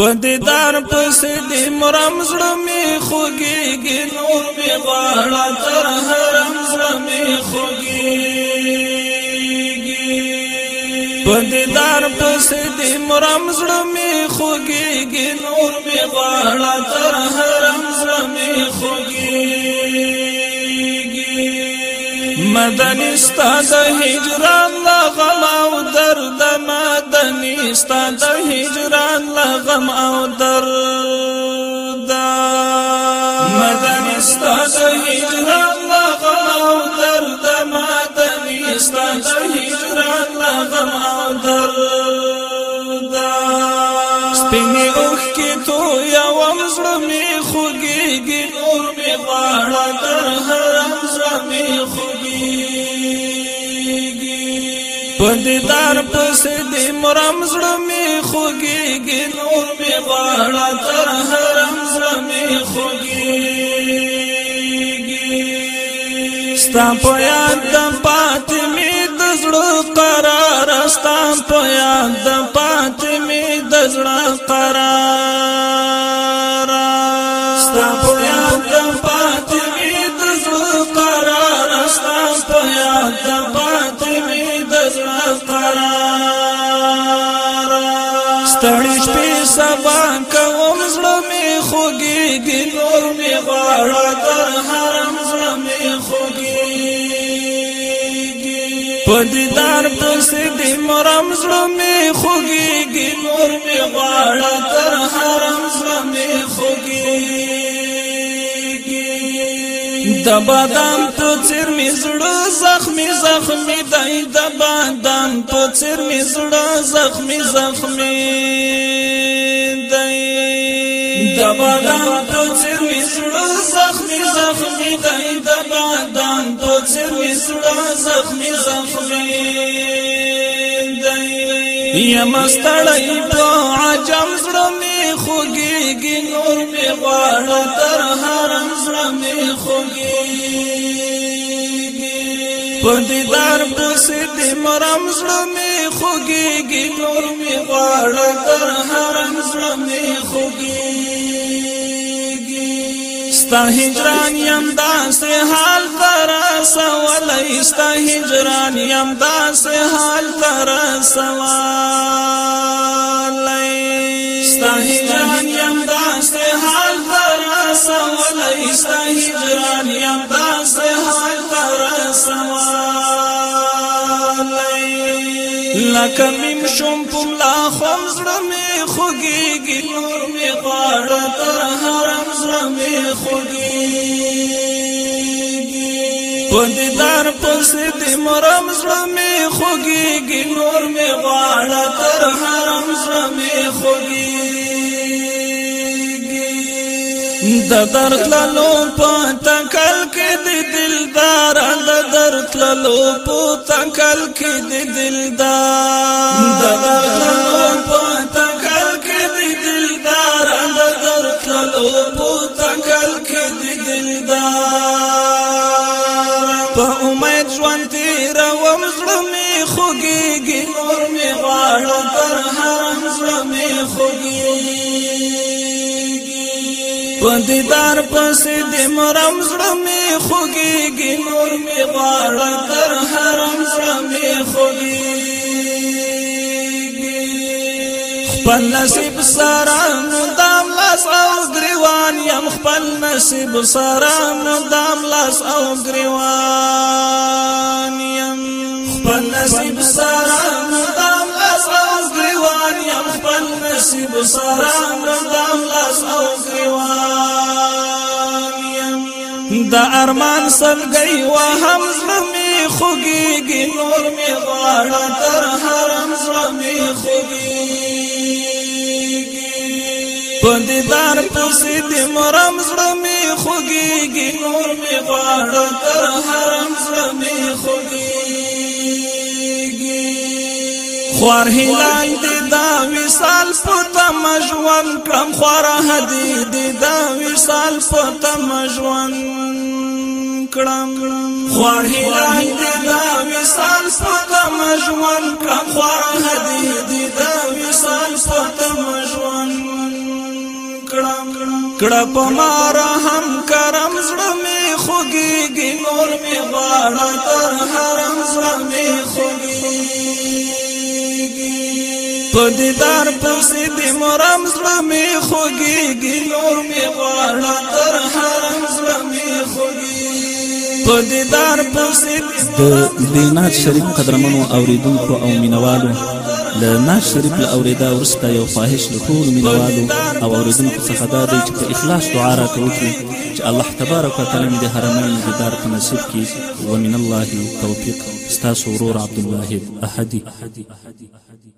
پدیدار پس دی مرم زړمی خوګیږي نور می غواړه تر حرم زړمی خوګیږي پدیدار پس دی مرم زړمی خوګیږي نور می غواړه تر حرم زړمی خوګیږي مدنستا د هجران لا غلا او درد ما تنی ستا د هجران لغم او در دا مدني هجران لغم او ستا د هجران لغم او درد سپینه پندیدار پس دی مرم زړمی خوږی ګنور می واړه تر حرم زړمی خوږی ستام په یاد د پات می د زړه قرار ستام په یاد د پات می د زړه قرار قرار ستړي شپې سبا کوم زړه مې خوږيږي نور مې غواړه تر حرم زړه مې خوږيږي په دیدار پسې دې مرم زړه مې خوږيږي نور مې غواړه تر حرم زړه مې خوږيږي د بادام په چیر می زړه زخمی زخمی دای د بادام په چیر می زړه زخمی زخمی دای د بادام په چیر می زړه زخمی زخمی دای د بادام په چیر می زړه زخمی زخمی دای یم ستړی په عجم زړه می خوګیږي نور می غواړه تر هرم خوږي په دیدار پسې دې مرم زړه مې خوږيږي نور مې غواړه تر حرم زړه مې خوږيږي ستا هجران يم داسې حال تر سوال ستا هجران يم داسې حال تر سوال انداز حال ترسوالی لکه میم شم پم لا خوم زړه مې خوږېږي نور مې غواړه تر حرم زړه مې خوږېږي په دیدار پسې د مرم زړه مې خوږېږي نور مې غواړه تر حرم د درد لالو پتا کل کې د دلدار د درد لالو پتا کل کې د دلدار د درد لالو پتا کل کې د دلدار د درد لالو پتا کل کې د دلدار په امید ژوند تیرو پدیدار پس دی مرم زړمې خوګيږي نور می غواړه تر حرم زړمې خوګيږي خپل نصیب سره مدام لاس او گریوان یم خپل نصیب سره مدام لاس او گریوان یم خپل نصیب سره مدام لاس او گریوان یم خپل نصیب سره مدام لاس او گریوان د ارمان سلګي وا هم زمي خوګيږي نور مي غواړه تر حرم زمي خوګيږي پندیدار پوسې د مرم زمي خوګيږي نور مي غواړه تر حرم زمي خوګيږي خوار هلال دې دا وصال پته مجوان کم خوار هدي دې دا وصال پته مجوان کړم خوړې راهي دې دا وصال ستم ژوند کم خوړه دې دې دا وصال ستم ژوند کړم کړه په مار هم کرم زړه می خوګيږي نور می غواړه تر حرم زړه می خوګيږي په دیدار پسې دې مرام زړه می خوګيږي نور می غواړه تر حرم زړه می خوګيږي په دیدار پوسې د ناز شریف قدرمنو اوریدونکو او مینوالو د ناز شریف له اوریدا وروسته یو خواهش له ټولو مینوالو او اوریدونکو څخه دا دی چې په اخلاص دعا راته وکړي چې الله تبارک وتعالی مې د حرمین دیدار په نصیب کړي ومن الله توفیق ستاسو ورور عبدالواهب احدي